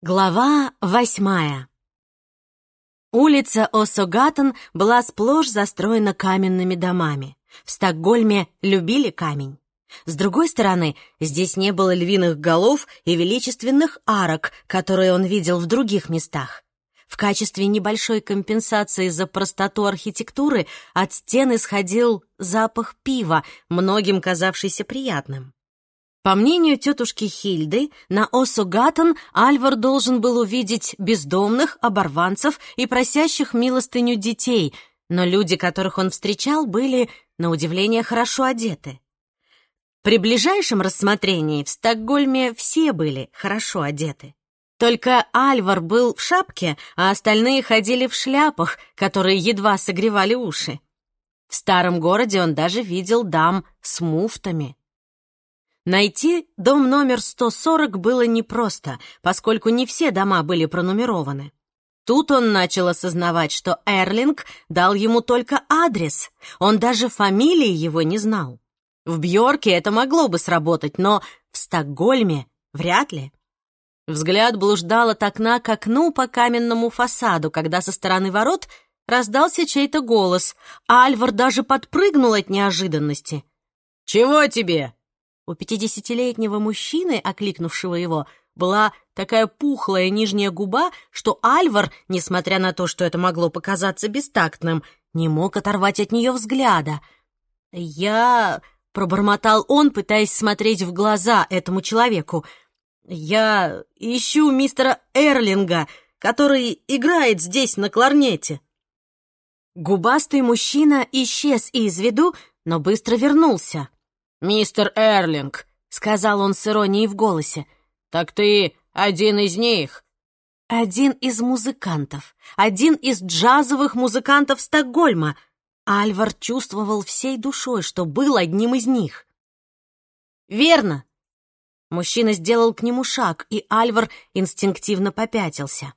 Глава восьмая Улица Осогатон была сплошь застроена каменными домами. В Стокгольме любили камень. С другой стороны, здесь не было львиных голов и величественных арок, которые он видел в других местах. В качестве небольшой компенсации за простоту архитектуры от стен исходил запах пива, многим казавшийся приятным. По мнению тетушки Хильды, на Осугатон Альвар должен был увидеть бездомных, оборванцев и просящих милостыню детей, но люди, которых он встречал, были, на удивление, хорошо одеты. При ближайшем рассмотрении в Стокгольме все были хорошо одеты. Только Альвар был в шапке, а остальные ходили в шляпах, которые едва согревали уши. В старом городе он даже видел дам с муфтами. Найти дом номер 140 было непросто, поскольку не все дома были пронумерованы. Тут он начал осознавать, что Эрлинг дал ему только адрес, он даже фамилии его не знал. В Бьорке это могло бы сработать, но в Стокгольме вряд ли. Взгляд блуждал от окна к окну по каменному фасаду, когда со стороны ворот раздался чей-то голос, а Альвар даже подпрыгнул от неожиданности. «Чего тебе?» У пятидесятилетнего мужчины, окликнувшего его, была такая пухлая нижняя губа, что Альвар, несмотря на то, что это могло показаться бестактным, не мог оторвать от нее взгляда. «Я...» — пробормотал он, пытаясь смотреть в глаза этому человеку. «Я ищу мистера Эрлинга, который играет здесь на кларнете». Губастый мужчина исчез из виду, но быстро вернулся. «Мистер Эрлинг», — сказал он с иронией в голосе, — «так ты один из них». Один из музыкантов, один из джазовых музыкантов Стокгольма. Альвар чувствовал всей душой, что был одним из них. «Верно!» Мужчина сделал к нему шаг, и Альвар инстинктивно попятился.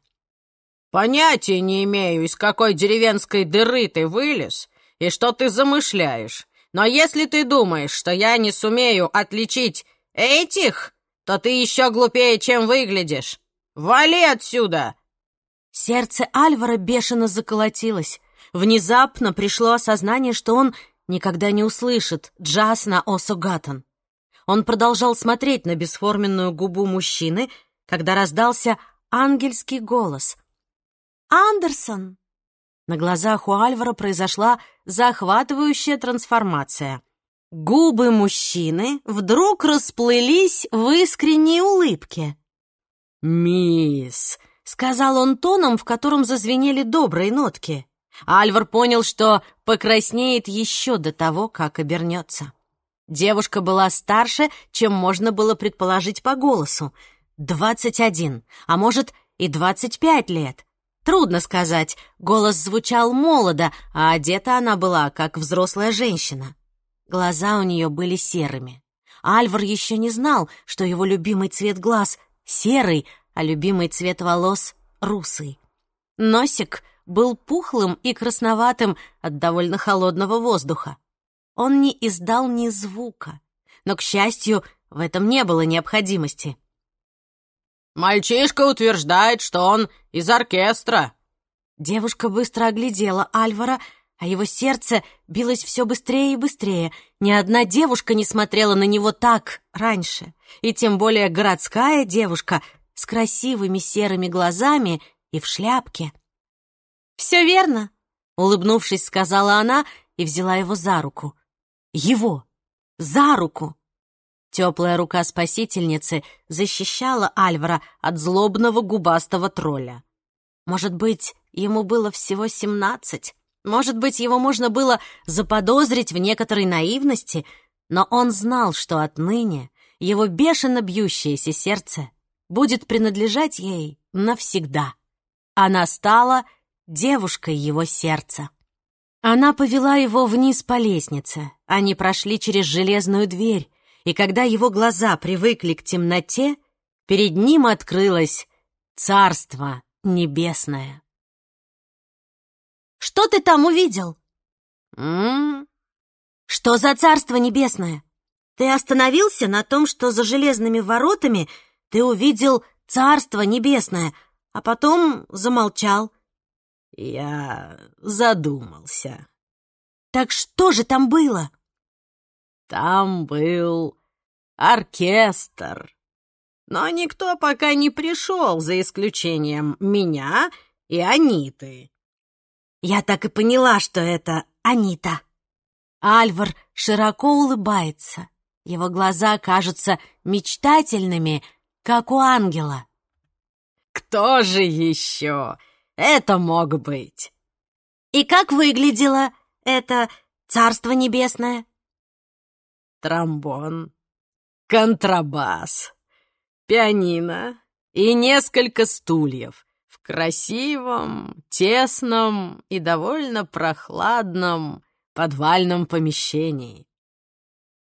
«Понятия не имею, из какой деревенской дыры ты вылез и что ты замышляешь. Но если ты думаешь, что я не сумею отличить этих, то ты еще глупее, чем выглядишь. Вали отсюда!» Сердце Альвара бешено заколотилось. Внезапно пришло осознание, что он никогда не услышит джаз на Осугатон. Он продолжал смотреть на бесформенную губу мужчины, когда раздался ангельский голос. «Андерсон!» На глазах у Альвара произошла захватывающая трансформация. Губы мужчины вдруг расплылись в искренней улыбке. «Мисс», — сказал он тоном, в котором зазвенели добрые нотки. Альвар понял, что покраснеет еще до того, как обернется. Девушка была старше, чем можно было предположить по голосу. Двадцать один, а может и двадцать пять лет. Трудно сказать, голос звучал молодо, а одета она была, как взрослая женщина. Глаза у нее были серыми. Альвар еще не знал, что его любимый цвет глаз — серый, а любимый цвет волос — русый. Носик был пухлым и красноватым от довольно холодного воздуха. Он не издал ни звука, но, к счастью, в этом не было необходимости. «Мальчишка утверждает, что он из оркестра». Девушка быстро оглядела Альвара, а его сердце билось все быстрее и быстрее. Ни одна девушка не смотрела на него так раньше, и тем более городская девушка с красивыми серыми глазами и в шляпке. «Все верно», — улыбнувшись, сказала она и взяла его за руку. Его! За руку! Теплая рука спасительницы защищала Альвара от злобного губастого тролля. Может быть, ему было всего семнадцать? Может быть, его можно было заподозрить в некоторой наивности, но он знал, что отныне его бешено бьющееся сердце будет принадлежать ей навсегда. Она стала девушкой его сердца. Она повела его вниз по лестнице. Они прошли через железную дверь, и когда его глаза привыкли к темноте, перед ним открылось Царство Небесное. «Что ты там увидел?» «М-м-м?» «Что за Царство Небесное? Ты остановился на том, что за железными воротами ты увидел «Царство небесное», а потом замолчал. Я задумался. Так что же там было? Там был оркестр. Но никто пока не пришел, за исключением меня и Аниты. Я так и поняла, что это Анита. Альвар широко улыбается. Его глаза кажутся мечтательными, как у ангела. «Кто же еще это мог быть?» «И как выглядело это царство небесное?» «Тромбон, контрабас, пианино и несколько стульев в красивом, тесном и довольно прохладном подвальном помещении.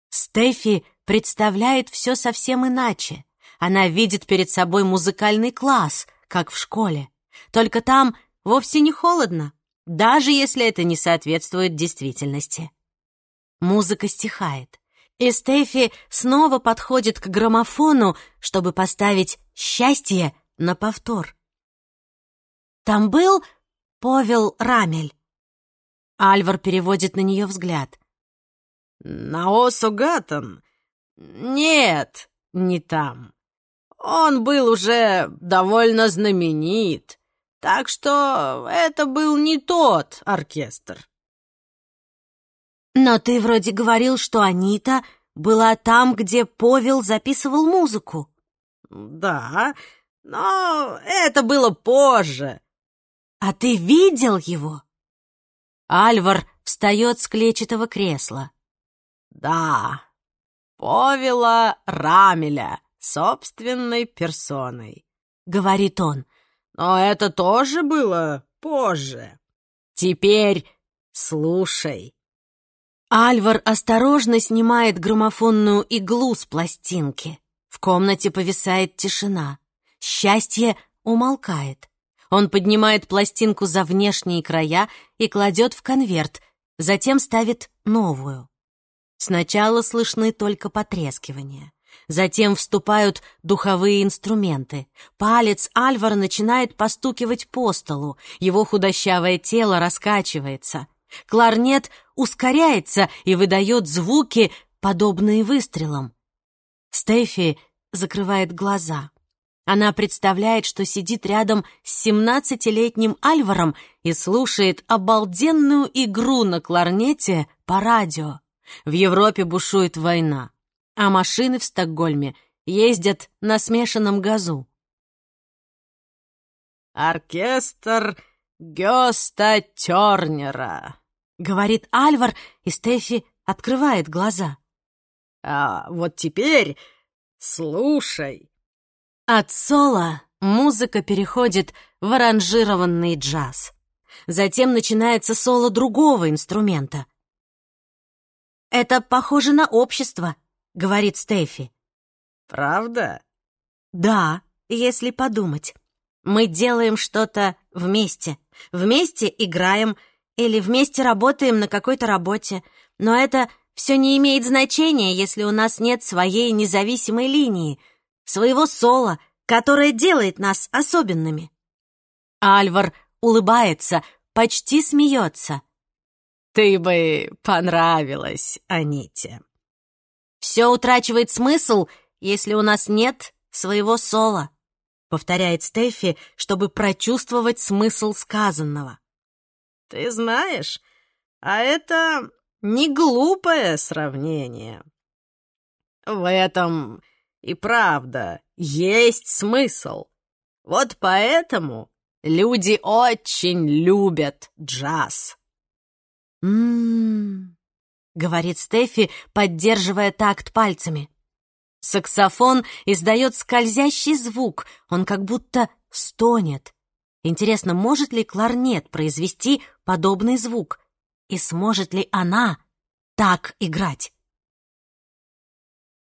Стефи представляет все совсем иначе. Она видит перед собой музыкальный класс, как в школе. Только там вовсе не холодно, даже если это не соответствует действительности. Музыка стихает, и Стефи снова подходит к граммофону, чтобы поставить «Счастье» на повтор. Там был Повел Рамель. Альвар переводит на нее взгляд. «Наосо Гаттон? Нет, не там. Он был уже довольно знаменит, так что это был не тот оркестр». «Но ты вроде говорил, что Анита была там, где Повел записывал музыку». «Да, но это было позже». «А ты видел его?» Альвар встает с клетчатого кресла. «Да, Повела Рамеля собственной персоной», — говорит он. «Но это тоже было позже. Теперь слушай». Альвар осторожно снимает граммофонную иглу с пластинки. В комнате повисает тишина. Счастье умолкает. Он поднимает пластинку за внешние края и кладет в конверт, затем ставит новую. Сначала слышны только потрескивания. Затем вступают духовые инструменты. Палец Альвара начинает постукивать по столу. Его худощавое тело раскачивается. Кларнет ускоряется и выдает звуки, подобные выстрелам. Стефи закрывает глаза. Она представляет, что сидит рядом с семнадцатилетним Альваром и слушает обалденную игру на кларнете по радио. В Европе бушует война, а машины в Стокгольме ездят на смешанном газу. «Оркестр Гёста Тёрнера», — говорит Альвар, и Стефи открывает глаза. «А вот теперь слушай». От соло музыка переходит в аранжированный джаз. Затем начинается соло другого инструмента. «Это похоже на общество», — говорит Стефи. «Правда?» «Да, если подумать. Мы делаем что-то вместе. Вместе играем или вместе работаем на какой-то работе. Но это все не имеет значения, если у нас нет своей независимой линии, своего соло, которое делает нас особенными. Альвар улыбается, почти смеется. «Ты бы понравилась, Аните». «Все утрачивает смысл, если у нас нет своего соло», повторяет Стефи, чтобы прочувствовать смысл сказанного. «Ты знаешь, а это не глупое сравнение. В этом и правда, есть смысл. Вот поэтому люди очень любят джаз. «М-м-м», говорит Стефи, поддерживая такт пальцами. Саксофон издает скользящий звук, он как будто стонет. Интересно, может ли кларнет произвести подобный звук? И сможет ли она так играть?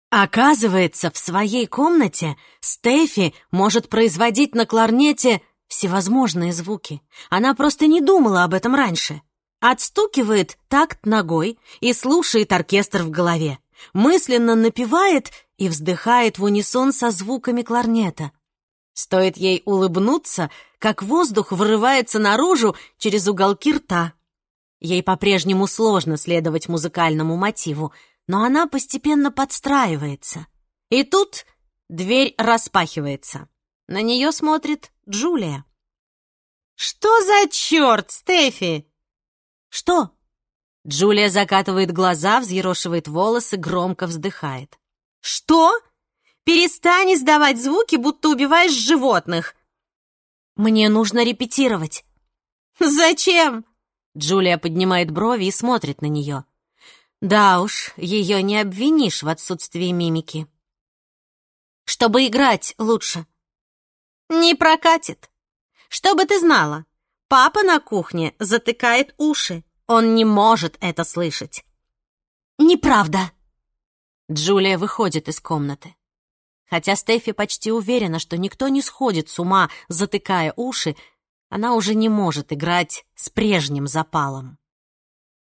Оказывается, в своей комнате Стефи может производить на кларнете всевозможные звуки. Она просто не думала об этом раньше. Отстукивает такт ногой и слушает оркестр в голове. Мысленно напевает и вздыхает в унисон со звуками кларнета. Стоит ей улыбнуться, как воздух вырывается наружу через уголки рта. Ей по-прежнему сложно следовать музыкальному мотиву, но она постепенно подстраивается. И тут дверь распахивается. На нее смотрит Джулия. «Что за черт, Стефи?» «Что?» Джулия закатывает глаза, взъерошивает волосы, громко вздыхает. «Что? Перестань издавать звуки, будто убиваешь животных!» «Мне нужно репетировать». «Зачем?» Джулия поднимает брови и смотрит на нее. Да уж, ее не обвинишь в отсутствии мимики. Чтобы играть лучше. Не прокатит. Чтобы ты знала, папа на кухне затыкает уши. Он не может это слышать. Неправда. Джулия выходит из комнаты. Хотя Стефи почти уверена, что никто не сходит с ума, затыкая уши, она уже не может играть с прежним запалом.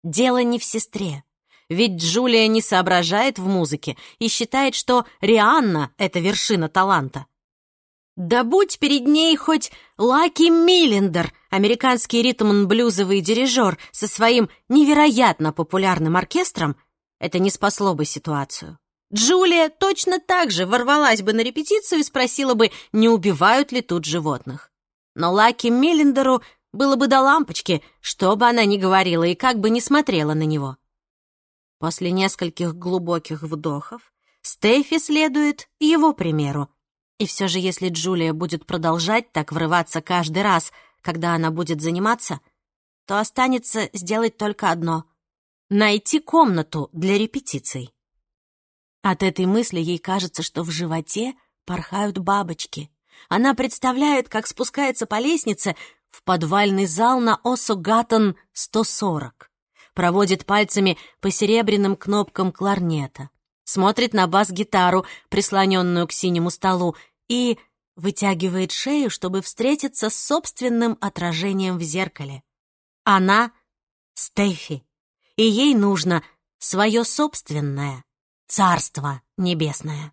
Дело не в сестре. Ведь Джулия не соображает в музыке и считает, что Рианна — это вершина таланта. Да будь перед ней хоть Лаки Миллендер, американский ритм-блюзовый дирижер со своим невероятно популярным оркестром, это не спасло бы ситуацию. Джулия точно так же ворвалась бы на репетицию и спросила бы, не убивают ли тут животных. Но Лаки Миллендеру было бы до лампочки, что бы она ни говорила и как бы ни смотрела на него. После нескольких глубоких вдохов Стефи следует его примеру. И все же, если Джулия будет продолжать так врываться каждый раз, когда она будет заниматься, то останется сделать только одно — найти комнату для репетиций. От этой мысли ей кажется, что в животе порхают бабочки. Она представляет, как спускается по лестнице в подвальный зал на Осо-Гаттон 140 проводит пальцами по серебряным кнопкам кларнета, смотрит на бас-гитару, прислоненную к синему столу, и вытягивает шею, чтобы встретиться с собственным отражением в зеркале. Она — Стефи, и ей нужно свое собственное царство небесное.